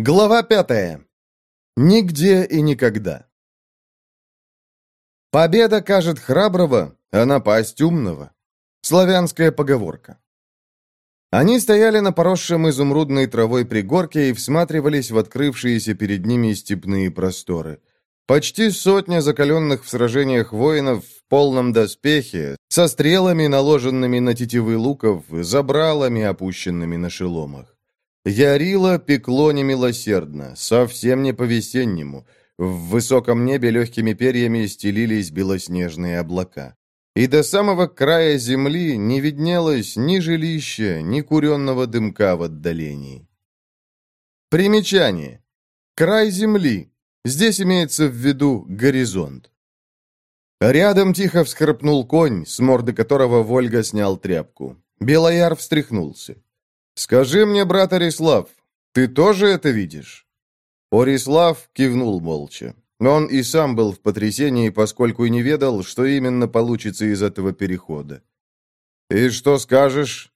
Глава пятая. Нигде и никогда. Победа кажет храброго, а напасть умного. Славянская поговорка. Они стояли на поросшем изумрудной травой пригорке и всматривались в открывшиеся перед ними степные просторы. Почти сотня закаленных в сражениях воинов в полном доспехе, со стрелами, наложенными на тетивы луков, забралами, опущенными на шеломах. Ярило пекло немилосердно, совсем не по-весеннему. В высоком небе легкими перьями стелились белоснежные облака. И до самого края земли не виднелось ни жилища, ни куренного дымка в отдалении. Примечание. Край земли. Здесь имеется в виду горизонт. Рядом тихо всхрапнул конь, с морды которого Вольга снял тряпку. Белояр встряхнулся. «Скажи мне, брат Арислав, ты тоже это видишь?» Орислав кивнул молча. Он и сам был в потрясении, поскольку не ведал, что именно получится из этого перехода. «И что скажешь?»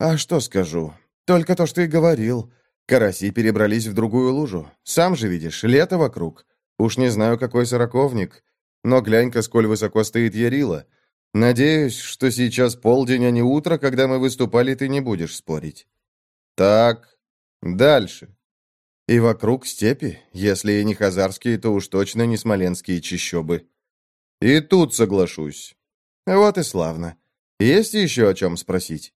«А что скажу? Только то, что и говорил. Караси перебрались в другую лужу. Сам же видишь, лето вокруг. Уж не знаю, какой сороковник. Но глянь-ка, сколь высоко стоит Ярила. Надеюсь, что сейчас полдень, а не утро, когда мы выступали, ты не будешь спорить. Так, дальше. И вокруг степи, если и не хазарские, то уж точно не смоленские чищобы. И тут соглашусь. Вот и славно. Есть еще о чем спросить?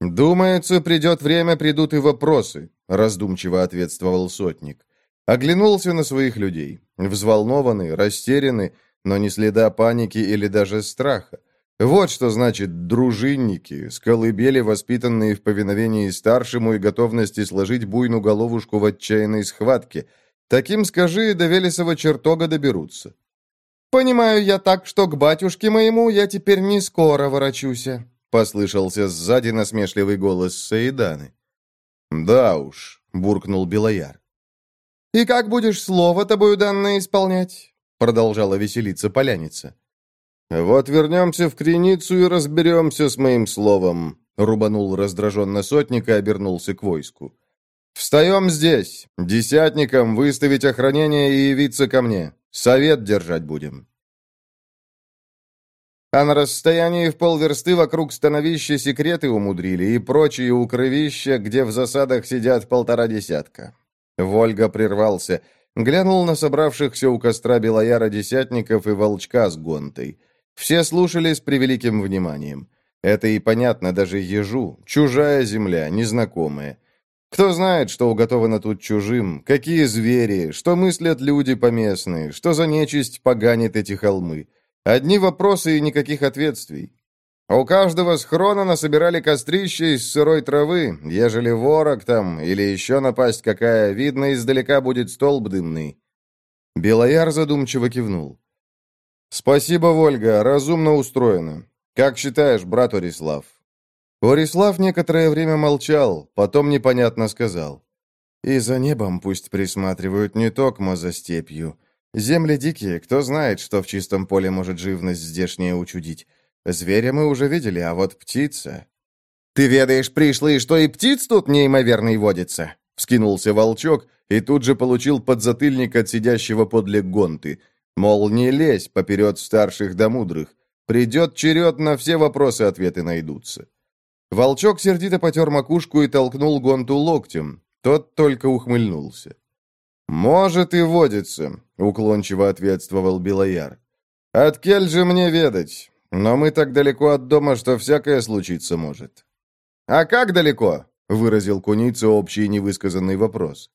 «Думается, придет время, придут и вопросы», — раздумчиво ответствовал сотник. Оглянулся на своих людей. Взволнованы, растеряны, но ни следа паники или даже страха. Вот что значит дружинники, с колыбели, воспитанные в повиновении старшему и готовности сложить буйну головушку в отчаянной схватке. Таким, скажи, до Велесова чертога доберутся. «Понимаю я так, что к батюшке моему я теперь не скоро ворочуся», послышался сзади насмешливый голос Саиданы. «Да уж», — буркнул Белояр. «И как будешь слово тобою данное исполнять?» Продолжала веселиться поляница. «Вот вернемся в Креницу и разберемся с моим словом», рубанул раздраженно сотник и обернулся к войску. «Встаем здесь, десятникам выставить охранение и явиться ко мне. Совет держать будем». А на расстоянии в полверсты вокруг становища секреты умудрили и прочие укрывища, где в засадах сидят полтора десятка. Вольга прервался — Глянул на собравшихся у костра Белояра десятников и волчка с гонтой. Все слушали с превеликим вниманием. Это и понятно даже ежу. Чужая земля, незнакомая. Кто знает, что уготовано тут чужим, какие звери, что мыслят люди поместные, что за нечисть поганит эти холмы. Одни вопросы и никаких ответствий. У каждого схрона насобирали кострище из сырой травы, ежели ворог там или еще напасть какая, видно, издалека будет столб дымный. Белояр задумчиво кивнул. «Спасибо, Вольга, разумно устроено. Как считаешь, брат Орислав?» Орислав некоторое время молчал, потом непонятно сказал. «И за небом пусть присматривают не токмо за степью. Земли дикие, кто знает, что в чистом поле может живность здешняя учудить. Зверя мы уже видели, а вот птица... «Ты ведаешь, пришлый, что и птиц тут неимоверный водится!» Вскинулся волчок и тут же получил подзатыльник от сидящего подле гонты. Мол, не лезь поперед старших да мудрых. Придет черед, на все вопросы ответы найдутся. Волчок сердито потер макушку и толкнул гонту локтем. Тот только ухмыльнулся. «Может и водится», — уклончиво ответствовал Белояр. «От кель же мне ведать? Но мы так далеко от дома, что всякое случиться может». «А как далеко?» — выразил куница общий невысказанный вопрос.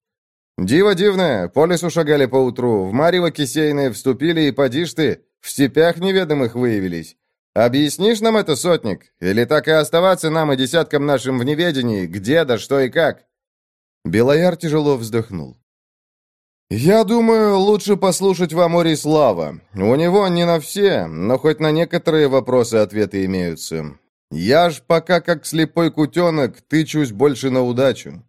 «Диво дивное, по лесу шагали поутру, в Марево кисейное вступили, и подишь ты, в степях неведомых выявились. Объяснишь нам это, сотник? Или так и оставаться нам и десяткам нашим в неведении, где да что и как?» Белояр тяжело вздохнул. «Я думаю, лучше послушать вам Орислава. У него не на все, но хоть на некоторые вопросы ответы имеются. Я ж пока как слепой кутенок тычусь больше на удачу».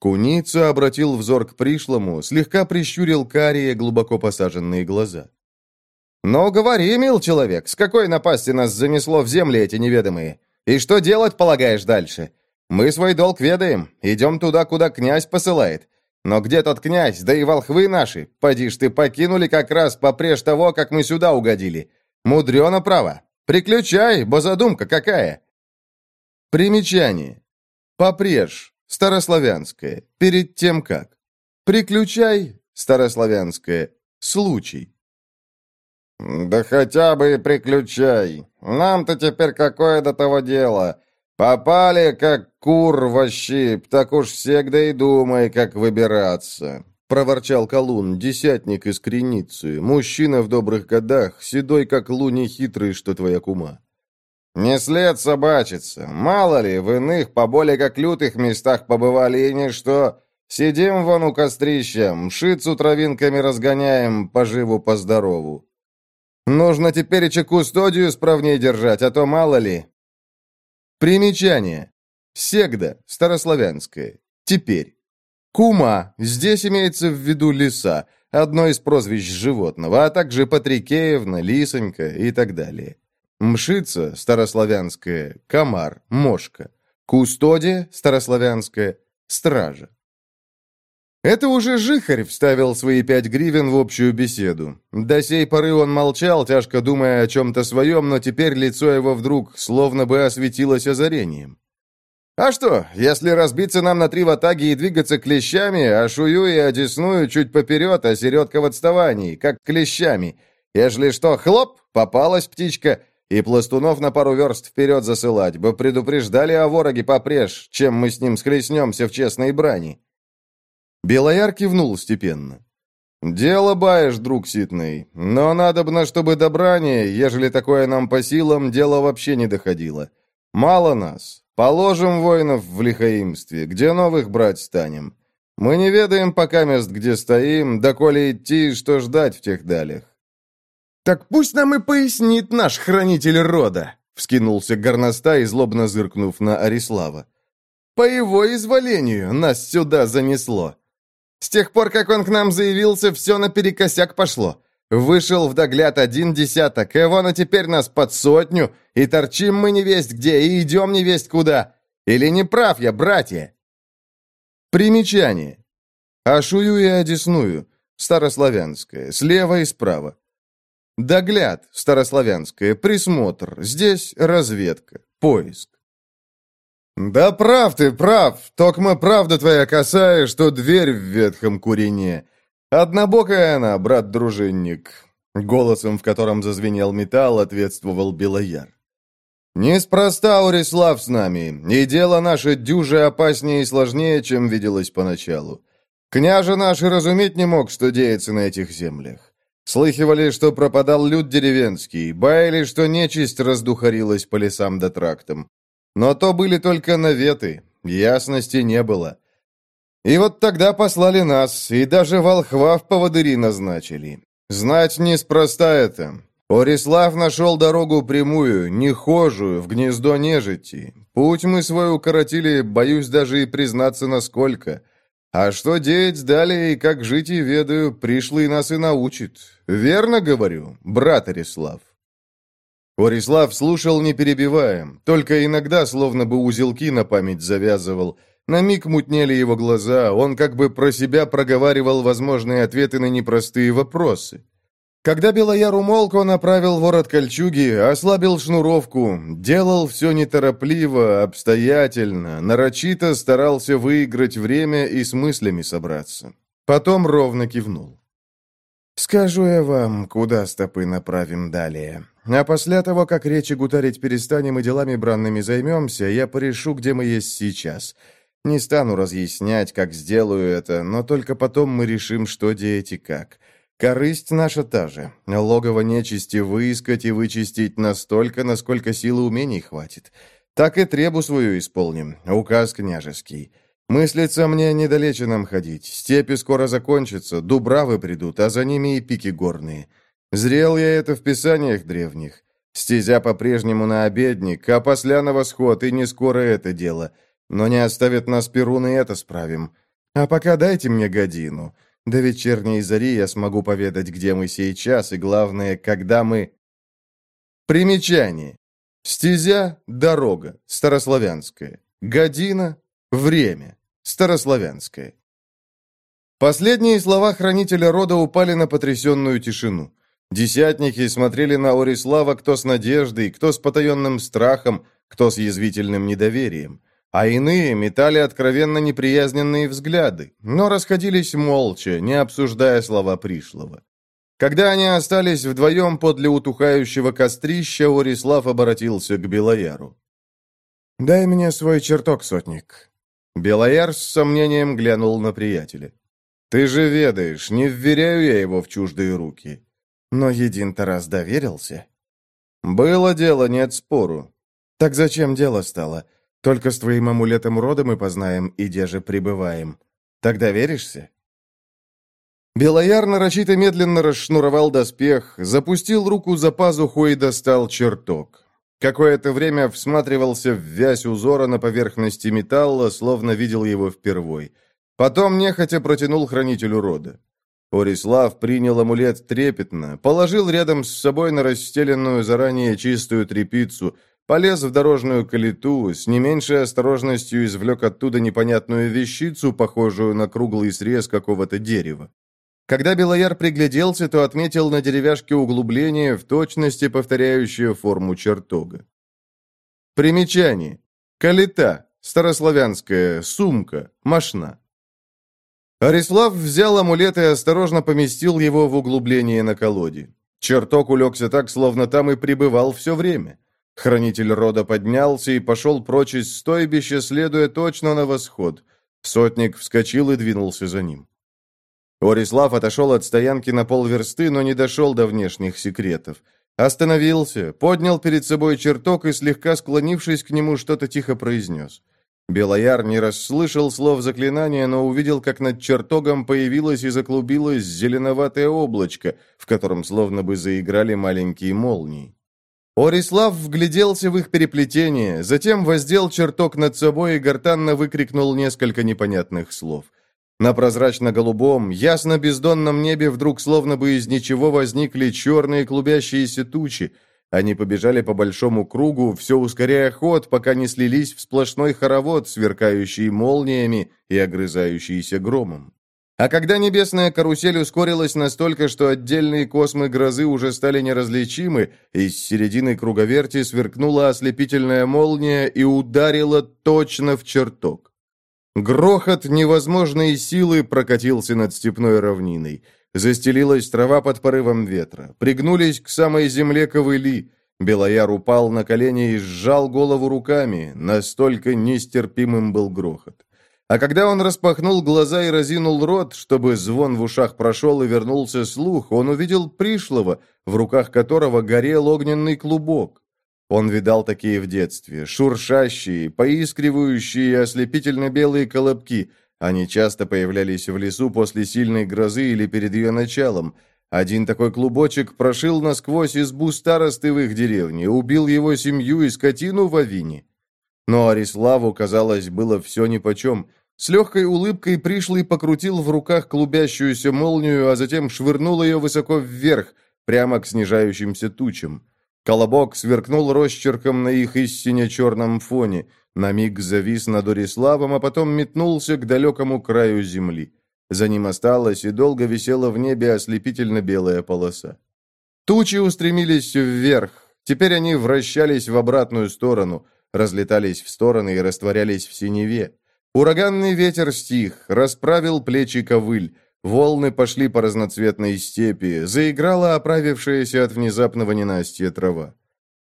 Куница обратил взор к пришлому, слегка прищурил карие, глубоко посаженные глаза. «Ну, говори, мил человек, с какой напасти нас занесло в земли эти неведомые? И что делать полагаешь дальше? Мы свой долг ведаем, идем туда, куда князь посылает. Но где тот князь, да и волхвы наши? Поди ж ты, покинули как раз попреж того, как мы сюда угодили. Мудрено право. Приключай, бо задумка какая. Примечание. Попреж. Старославянское. Перед тем как. Приключай. Старославянское. Случай. «Да хотя бы и приключай. Нам-то теперь какое до того дело? Попали, как кур во щип, так уж всегда и думай, как выбираться», — проворчал Колун, десятник из Креницы, мужчина в добрых годах, седой, как луни, хитрый, что твоя кума. «Не след собачиться. Мало ли, в иных, по более как лютых местах побывали и ничто. Сидим вон у кострища, мшицу травинками разгоняем, поживу-поздорову. Нужно теперь и кустодию справнее держать, а то мало ли, Примечание. Сегда, старославянское. Теперь. Кума. Здесь имеется в виду лиса, одно из прозвищ животного, а также Патрикеевна, Лисонька и так далее. Мшица, старославянское, комар, мошка. Кустодия, старославянское, стража. Это уже Жихарь вставил свои пять гривен в общую беседу. До сей поры он молчал, тяжко думая о чем-то своем, но теперь лицо его вдруг словно бы осветилось озарением. «А что, если разбиться нам на три ватаги и двигаться клещами, а шую и одесную чуть поперед, а середка в отставании, как клещами? Ежели что, хлоп, попалась птичка, и пластунов на пару верст вперед засылать, бы предупреждали о вороге попреж, чем мы с ним схлестнемся в честной брани». Белояр кивнул степенно. «Дело баешь, друг Ситный, но надобно, чтобы добрание, ежели такое нам по силам, дело вообще не доходило. Мало нас. Положим воинов в лихаимстве, где новых брать станем. Мы не ведаем пока мест, где стоим, доколе идти, что ждать в тех далях». «Так пусть нам и пояснит наш хранитель рода», — вскинулся горностай, злобно зыркнув на Арислава. «По его изволению нас сюда занесло». С тех пор, как он к нам заявился, все наперекосяк пошло. Вышел в догляд один десяток, и вон, а теперь нас под сотню, и торчим мы не весть где, и идем не весть куда. Или не прав я, братья?» Примечание. Ашую и одесную. Старославянское. Слева и справа. Догляд. Старославянское. Присмотр. Здесь разведка. Поиск. «Да прав ты, прав. Токма правда твоя касая, что дверь в ветхом курине. Однобокая она, брат-дружинник». Голосом, в котором зазвенел металл, ответствовал Белояр. «Неспроста Урислав с нами, и дело наше дюже опаснее и сложнее, чем виделось поначалу. Княже наш и разуметь не мог, что деется на этих землях. Слыхивали, что пропадал люд деревенский, баяли, что нечисть раздухарилась по лесам да трактам. Но то были только наветы, ясности не было. И вот тогда послали нас, и даже волхва в поводыри назначили. Знать неспроста это. Орислав нашел дорогу прямую, нехожую, в гнездо нежити. Путь мы свой укоротили, боюсь даже и признаться, насколько. А что делать далее и как жить и ведаю, пришлый нас и научит. Верно говорю, брат Орислав? Орислав слушал, не перебивая, только иногда словно бы узелки на память завязывал. На миг мутнели его глаза, он как бы про себя проговаривал возможные ответы на непростые вопросы. Когда Белояр умолк, он оправил ворот кольчуги, ослабил шнуровку, делал все неторопливо, обстоятельно, нарочито старался выиграть время и с мыслями собраться. Потом ровно кивнул. «Скажу я вам, куда стопы направим далее. А после того, как речи гутарить перестанем и делами бранными займемся, я порешу, где мы есть сейчас. Не стану разъяснять, как сделаю это, но только потом мы решим, что деять и как. Корысть наша та же. Логово нечисти выискать и вычистить настолько, насколько силы умений хватит. Так и требу свою исполним. Указ княжеский. Мыслится мне недалече нам ходить. Степи скоро закончатся, дубравы придут, а за ними и пики горные. Зрел я это в писаниях древних. Стезя по-прежнему на обедник, а после на восход, и не скоро это дело. Но не оставит нас Перун, и это справим. А пока дайте мне годину. До вечерней зари я смогу поведать, где мы сейчас, и главное, когда мы... Примечание. Стезя – дорога, старославянская. Година – время, старославянская. Последние слова хранителя рода упали на потрясенную тишину. Десятники смотрели на Орислава кто с надеждой, кто с потаенным страхом, кто с язвительным недоверием. А иные метали откровенно неприязненные взгляды, но расходились молча, не обсуждая слова пришлого. Когда они остались вдвоем подле утухающего кострища, Орислав обратился к Белояру. «Дай мне свой чертог, сотник». Белояр с сомнением глянул на приятеля. «Ты же ведаешь, не вверяю я его в чуждые руки». Но един-то раз доверился. «Было дело, нет спору». «Так зачем дело стало? Только с твоим амулетом рода мы познаем, и где же пребываем. Тогда веришься?» Белояр нарочито медленно расшнуровал доспех, запустил руку за пазуху и достал чертог. Какое-то время всматривался в вязь узора на поверхности металла, словно видел его впервой. Потом нехотя протянул хранителю рода. Орислав принял амулет трепетно, положил рядом с собой на расстеленную заранее чистую тряпицу, полез в дорожную калиту, с не меньшей осторожностью извлек оттуда непонятную вещицу, похожую на круглый срез какого-то дерева. Когда Белояр пригляделся, то отметил на деревяшке углубление, в точности повторяющее форму чертога. Примечание. Калита. Старославянская. Сумка. Машна. Арислав взял амулет и осторожно поместил его в углубление на колоде. Чертог улегся так, словно там и пребывал все время. Хранитель рода поднялся и пошел прочь из стойбища, следуя точно на восход. Сотник вскочил и двинулся за ним. Орислав отошел от стоянки на полверсты, но не дошел до внешних секретов. Остановился, поднял перед собой чертог и, слегка склонившись к нему, что-то тихо произнес. Белояр не расслышал слов заклинания, но увидел, как над чертогом появилось и заклубилось зеленоватое облачко, в котором словно бы заиграли маленькие молнии. Орислав вгляделся в их переплетение, затем воздел чертог над собой и гортанно выкрикнул несколько непонятных слов. На прозрачно-голубом, ясно-бездонном небе вдруг словно бы из ничего возникли черные клубящиеся тучи, они побежали по большому кругу, все ускоряя ход, пока не слились в сплошной хоровод, сверкающий молниями и огрызающийся громом. А когда небесная карусель ускорилась настолько, что отдельные космы грозы уже стали неразличимы, из середины круговерти сверкнула ослепительная молния и ударила точно в чертог. Грохот невозможной силы прокатился над степной равниной. Застелилась трава под порывом ветра. Пригнулись к самой земле ковыли. Белояр упал на колени и сжал голову руками. Настолько нестерпимым был грохот. А когда он распахнул глаза и разинул рот, чтобы звон в ушах прошел и вернулся слух, он увидел пришлого, в руках которого горел огненный клубок. Он видал такие в детстве, шуршащие, поискривающие ослепительно-белые колобки – они часто появлялись в лесу после сильной грозы или перед ее началом. Один такой клубочек прошил насквозь избу старосты в их деревне, убил его семью и скотину в Авине. Но Ариславу, казалось, было все нипочем. С легкой улыбкой пришлый покрутил в руках клубящуюся молнию, а затем швырнул ее высоко вверх, прямо к снижающимся тучам. Колобок сверкнул росчерком на их истине черном фоне – на миг завис над Ориславом, а потом метнулся к далекому краю земли. За ним осталась и долго висела в небе ослепительно-белая полоса. Тучи устремились вверх. Теперь они вращались в обратную сторону, разлетались в стороны и растворялись в синеве. Ураганный ветер стих, расправил плечи ковыль, волны пошли по разноцветной степи, заиграла оправившаяся от внезапного ненастья трава.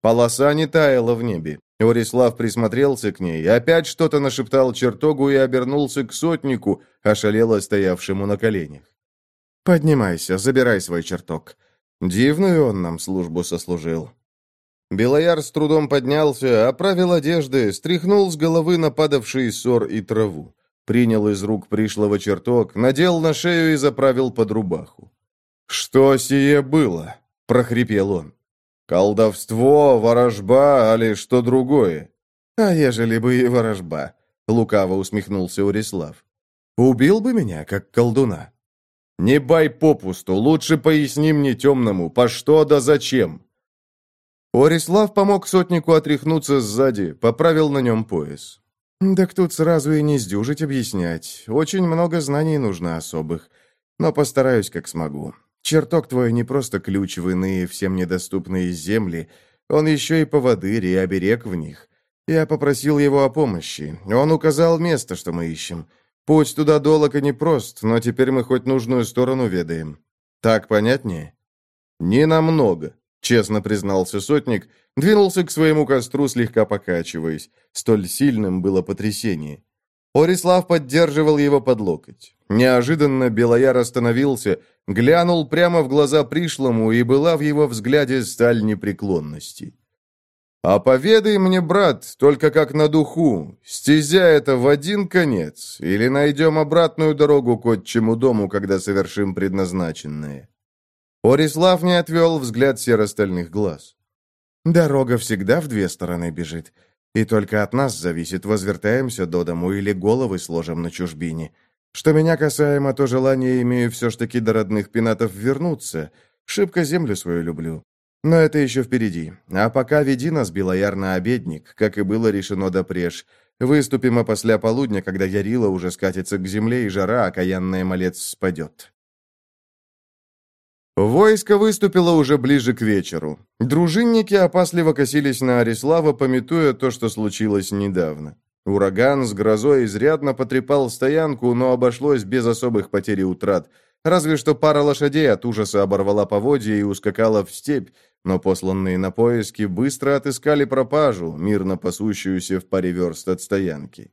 Полоса не таяла в небе. Орислав присмотрелся к ней, опять что-то нашептал чертогу и обернулся к сотнику, ошалело стоявшему на коленях. «Поднимайся, забирай свой чертог. Дивную он нам службу сослужил». Белояр с трудом поднялся, оправил одежды, стряхнул с головы нападавший ссор и траву. Принял из рук пришлого чертог, надел на шею и заправил под рубаху. «Что сие было?» — прохрипел он. «Колдовство, ворожба, али что другое?» «А ежели бы и ворожба», — лукаво усмехнулся Урислав. «Убил бы меня, как колдуна». «Не бай попусту, лучше поясни мне темному, по что да зачем». Орислав помог сотнику отряхнуться сзади, поправил на нем пояс. «Так тут сразу и не сдюжить объяснять. Очень много знаний нужно особых. Но постараюсь, как смогу. Чертог твой не просто ключ в иные всем недоступные земли, он еще и поводырь и оберег в них. Я попросил его о помощи. Он указал место, что мы ищем. Путь туда долог и непрост, но теперь мы хоть нужную сторону ведаем. Так понятнее?» «Не намного», — честно признался сотник, двинулся к своему костру, слегка покачиваясь. Столь сильным было потрясение. Орислав поддерживал его под локоть. Неожиданно Белояр остановился, глянул прямо в глаза пришлому, и была в его взгляде сталь непреклонности. «А поведай мне, брат, только как на духу, стезя это в один конец, или найдем обратную дорогу к отчему дому, когда совершим предназначенное?» Орислав не отвел взгляд серо-стальных глаз. «Дорога всегда в две стороны бежит, и только от нас зависит, возвертаемся до дому или головы сложим на чужбине. Что меня касаемо, то желание имею все ж таки до родных пенатов вернуться, шибко землю свою люблю. Но это еще впереди. А пока веди нас, Белояр, на обедник, как и было решено допреж. Выступим опосля полудня, когда Ярила уже скатится к земле, и жара, окаянная малец, спадет. Войско выступило уже ближе к вечеру. Дружинники опасливо косились на Арислава, пометуя то, что случилось недавно. Ураган с грозой изрядно потрепал стоянку, но обошлось без особых потерь и утрат. Разве что пара лошадей от ужаса оборвала поводья и ускакала в степь, но посланные на поиски быстро отыскали пропажу, мирно пасущуюся в паре верст от стоянки.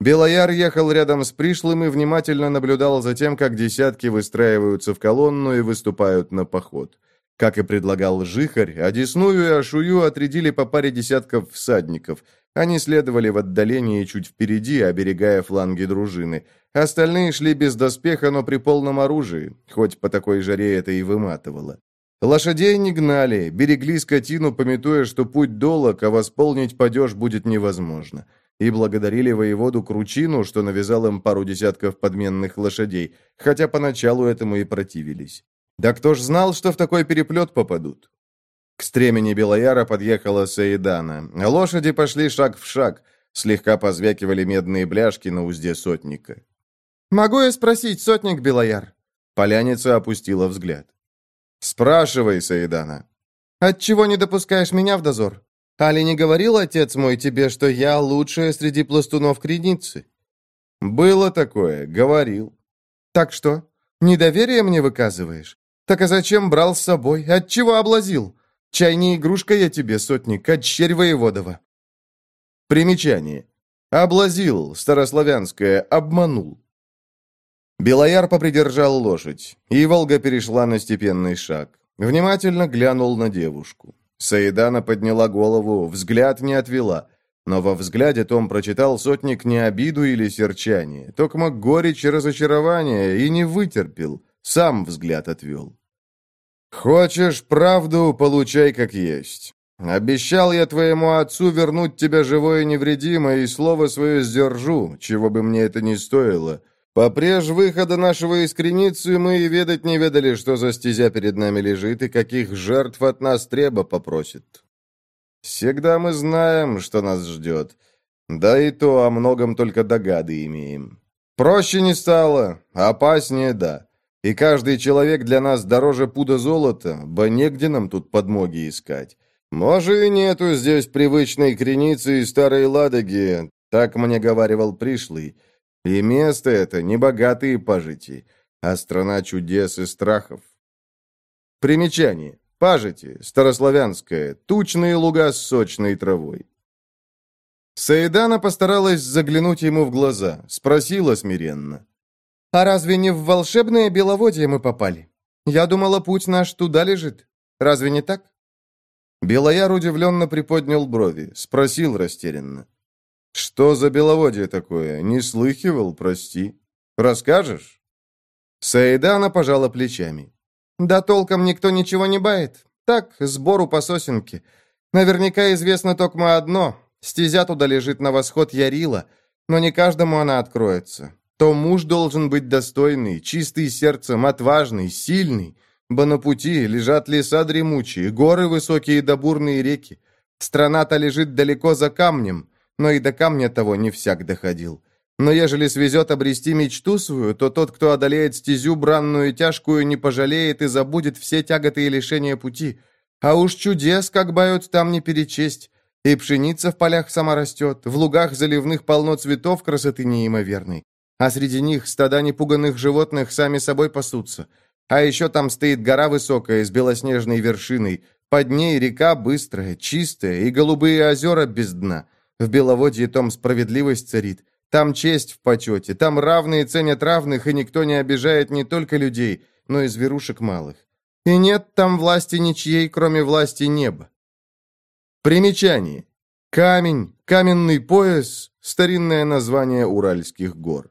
Белояр ехал рядом с пришлым и внимательно наблюдал за тем, как десятки выстраиваются в колонну и выступают на поход. Как и предлагал Жихарь, Одесную и Ашую отрядили по паре десятков всадников. Они следовали в отдалении чуть впереди, оберегая фланги дружины. Остальные шли без доспеха, но при полном оружии, хоть по такой жаре это и выматывало. Лошадей не гнали, берегли скотину, пометуя, что путь долог, а восполнить падеж будет невозможно. И благодарили воеводу Кручину, что навязал им пару десятков подменных лошадей, хотя поначалу этому и противились. Да кто ж знал, что в такой переплет попадут? К стремени Белояра подъехала Саидана. Лошади пошли шаг в шаг, слегка позвякивали медные бляшки на узде сотника. «Могу я спросить, сотник Белояр?» Поляница опустила взгляд. «Спрашивай, Саидана». «Отчего не допускаешь меня в дозор? Али не говорил отец мой тебе, что я лучшая среди пластунов Креницы?» «Было такое, говорил». «Так что, недоверие мне выказываешь? Так а зачем брал с собой? Отчего облазил? Чай не игрушка я тебе, сотник, черь воеводова». Примечание. Облазил, старославянское, обманул. Белояр попридержал лошадь, и Волга перешла на степенный шаг. Внимательно глянул на девушку. Саидана подняла голову, взгляд не отвела, но во взгляде Том прочитал сотник не обиду или серчание, только горечь и разочарование, и не вытерпел, сам взгляд отвел. «Хочешь правду, получай как есть. Обещал я твоему отцу вернуть тебя живое и невредимое, и слово свое сдержу, чего бы мне это ни стоило». Попреж выхода нашего из Креницы мы и ведать не ведали, что за стезя перед нами лежит и каких жертв от нас треба попросит. Всегда мы знаем, что нас ждет. Да и то о многом только догады имеем. Проще не стало, опаснее да. И каждый человек для нас дороже пуда золота, бо негде нам тут подмоги искать. Может, и нету здесь привычной креницы и старой ладоги, так мне говаривал пришлый. И место это не богатые пажити, а страна чудес и страхов. Примечание. Пажити, старославянское, тучные луга с сочной травой. Саидана постаралась заглянуть ему в глаза, спросила смиренно. «А разве не в волшебное беловодье мы попали? Я думала, путь наш туда лежит. Разве не так?» Белояр удивленно приподнял брови, спросил растерянно. «Что за беловодье такое? Не слыхивал, прости. Расскажешь?» Саидана пожала плечами. «Да толком никто ничего не бает. Так, сбору по сосенке. Наверняка известно только одно. Стезя туда лежит на восход Ярила, но не каждому она откроется. То муж должен быть достойный, чистый сердцем, отважный, сильный, бо на пути лежат леса дремучие, горы высокие да бурные реки. Страна-то лежит далеко за камнем, но и до камня того не всяк доходил. Но ежели свезет обрести мечту свою, то тот, кто одолеет стезю бранную и тяжкую, не пожалеет и забудет все тяготы и лишения пути. А уж чудес, как бают, там не перечесть. И пшеница в полях сама растет, в лугах заливных полно цветов красоты неимоверной. А среди них стада непуганных животных сами собой пасутся. А еще там стоит гора высокая с белоснежной вершиной. Под ней река быстрая, чистая и голубые озера без дна. В Беловодье том справедливость царит. Там честь в почете, там равные ценят равных, и никто не обижает не только людей, но и зверушек малых. И нет там власти ничьей, кроме власти неба. Примечание. Камень, каменный пояс – старинное название Уральских гор.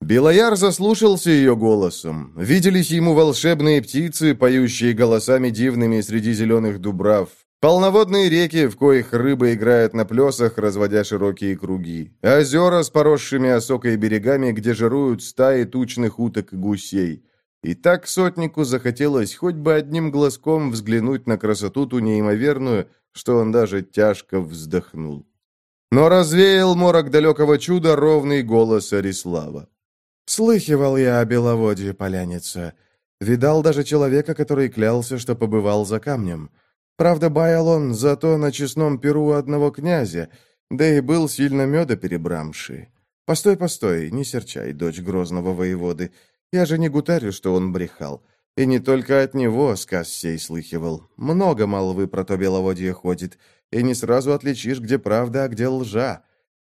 Белояр заслушался ее голосом. Виделись ему волшебные птицы, поющие голосами дивными среди зеленых дубрав, Полноводные реки, в коих рыбы играют на плесах, разводя широкие круги. Озера с поросшими осокой берегами, где жируют стаи тучных уток и гусей. И так сотнику захотелось хоть бы одним глазком взглянуть на красоту ту неимоверную, что он даже тяжко вздохнул. Но развеял морок далекого чуда ровный голос Арислава. «Слыхивал я о беловодье, поляница. Видал даже человека, который клялся, что побывал за камнем». Правда, баял он зато на честном перу одного князя, да и был сильно меда перебрамши. Постой, постой, не серчай, дочь грозного воеводы. Я же не гутарю, что он брехал. И не только от него сказ сей слыхивал. Много молвы про то беловодье ходит, и не сразу отличишь, где правда, а где лжа.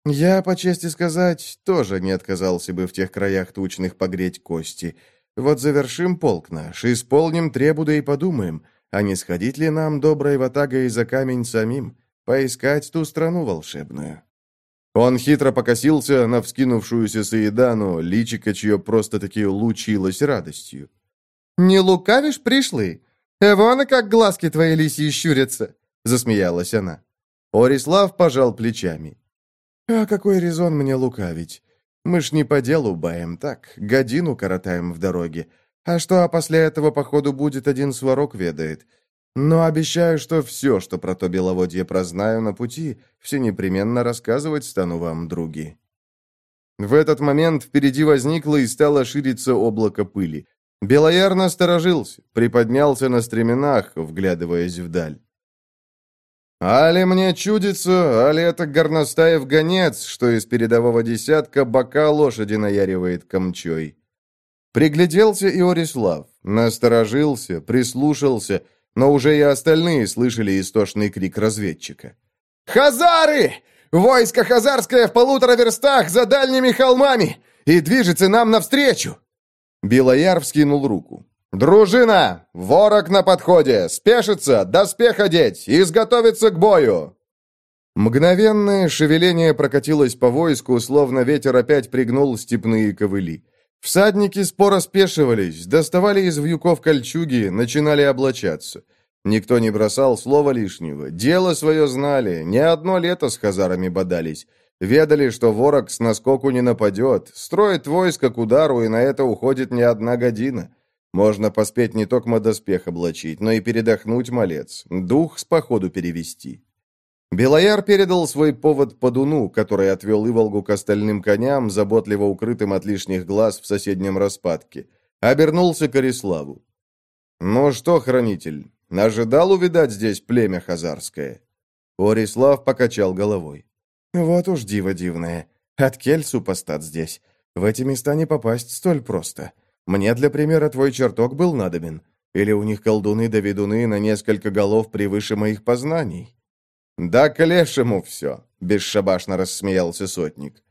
Я, по чести сказать, тоже не отказался бы в тех краях тучных погреть кости. Вот завершим полк наш, исполним требуда и подумаем — а не сходить ли нам, доброй ватагой, за камень самим, поискать ту страну волшебную?» Он хитро покосился на вскинувшуюся Саидану, личико чье просто-таки лучилось радостью. «Не лукавишь, пришлый? Вон и как глазки твои лисьи щурятся!» — засмеялась она. Орислав пожал плечами. «А какой резон мне лукавить? Мы ж не по делу баем, так, годину коротаем в дороге. А что после этого походу будет, один сварок ведает. Но обещаю, что все, что про то беловодье прознаю на пути, все непременно рассказывать стану вам, други». В этот момент впереди возникло и стало шириться облако пыли. Белояр насторожился, приподнялся на стременах, вглядываясь вдаль. «Али мне чудится, али это горностаев гонец, что из передового десятка бока лошади наяривает камчой?» Пригляделся и Орислав, насторожился, прислушался, но уже и остальные слышали истошный крик разведчика. «Хазары! Войско хазарское в полутора верстах за дальними холмами! И движется нам навстречу!» Белояр вскинул руку. «Дружина! Ворог на подходе! Спешится! Доспех одеть! Изготовиться к бою!» Мгновенное шевеление прокатилось по войску, словно ветер опять пригнул степные ковыли. Всадники споро спешивались, доставали из вьюков кольчуги, начинали облачаться. Никто не бросал слова лишнего. Дело свое знали, не одно лето с хазарами бодались. Ведали, что ворог с наскоку не нападет, строит войско к удару, и на это уходит не одна година. Можно поспеть не только доспех облачить, но и передохнуть, малец, дух с походу перевести. Белояр передал свой повод Подуну, который отвел Иволгу к остальным коням, заботливо укрытым от лишних глаз в соседнем распадке. Обернулся к Ариславу. «Ну что, хранитель, ожидал увидать здесь племя хазарское?» Орислав покачал головой. «Вот уж диво дивное. От кельцу постат здесь. В эти места не попасть столь просто. Мне для примера твой чертог был надобен. Или у них колдуны да ведуны на несколько голов превыше моих познаний?» «Да к лешему все», — бесшабашно рассмеялся сотник.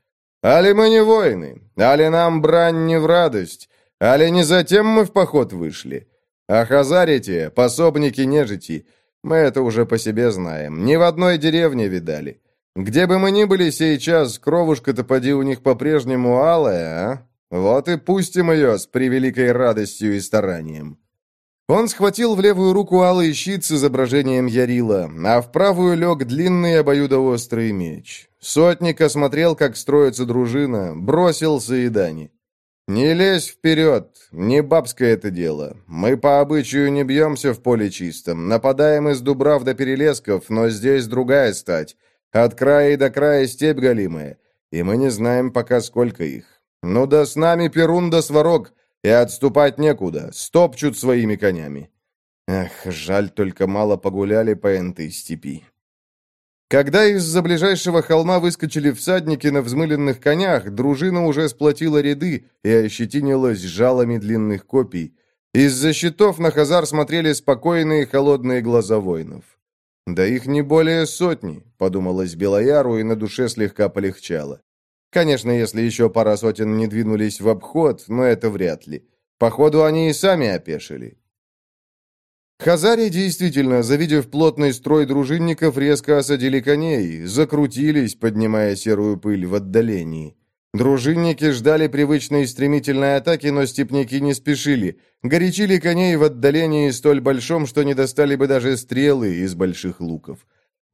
«Али мы не воины, али нам брань не в радость, али не затем мы в поход вышли. А хазарите, пособники нежити, мы это уже по себе знаем, ни в одной деревне видали. Где бы мы ни были сейчас, кровушка-то поди у них по-прежнему алая, а? Вот и пустим ее с превеликой радостью и старанием». Он схватил в левую руку алый щит с изображением Ярила, а в правую лег длинный обоюдоострый меч. Сотник осмотрел, как строится дружина, бросился и дани. «Не лезь вперед, не бабское это дело. Мы по обычаю не бьемся в поле чистом, нападаем из дубрав до перелесков, но здесь другая стать. От края до края степь голимая, и мы не знаем пока, сколько их. Ну да с нами Перун да Сварог, и отступать некуда, стопчут своими конями. Эх, жаль, только мало погуляли по энтой степи. Когда из-за ближайшего холма выскочили всадники на взмыленных конях, дружина уже сплотила ряды и ощетинилась жалами длинных копий. Из-за щитов на Хазар смотрели спокойные холодные глаза воинов. «Да их не более сотни», — подумалось Белояру, и на душе слегка полегчало. Конечно, если еще пара сотен не двинулись в обход, но это вряд ли. Походу, они и сами опешили. Хазари действительно, завидев плотный строй дружинников, резко осадили коней, закрутились, поднимая серую пыль в отдалении. Дружинники ждали привычной стремительной атаки, но степняки не спешили. Горячили коней в отдалении столь большом, что не достали бы даже стрелы из больших луков.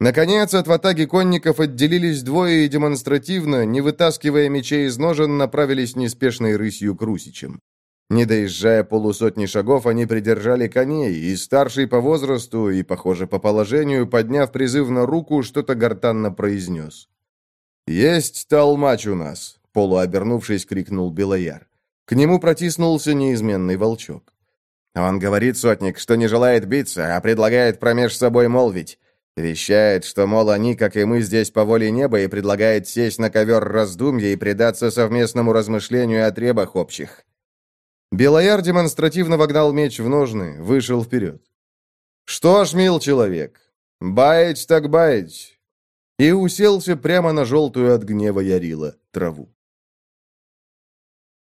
Наконец, от ватаги конников отделились двое и демонстративно, не вытаскивая мечей из ножен, направились неспешной рысью к русичам. Не доезжая полусотни шагов, они придержали коней, и старший по возрасту и, похоже, по положению, подняв призывно руку, что-то гортанно произнес. «Есть толмач у нас!» — полуобернувшись, крикнул Белояр. К нему протиснулся неизменный волчок. «Он говорит, сотник, что не желает биться, а предлагает промеж собой молвить. Вещает, что, мол, они, как и мы, здесь по воле неба, и предлагает сесть на ковер раздумья и предаться совместному размышлению о требах общих. Белояр демонстративно вогнал меч в ножны, вышел вперед. «Что ж, мил человек, баять так баять!» И уселся прямо на желтую от гнева Ярила траву.